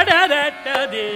ದಡದಟ್ಟದೆ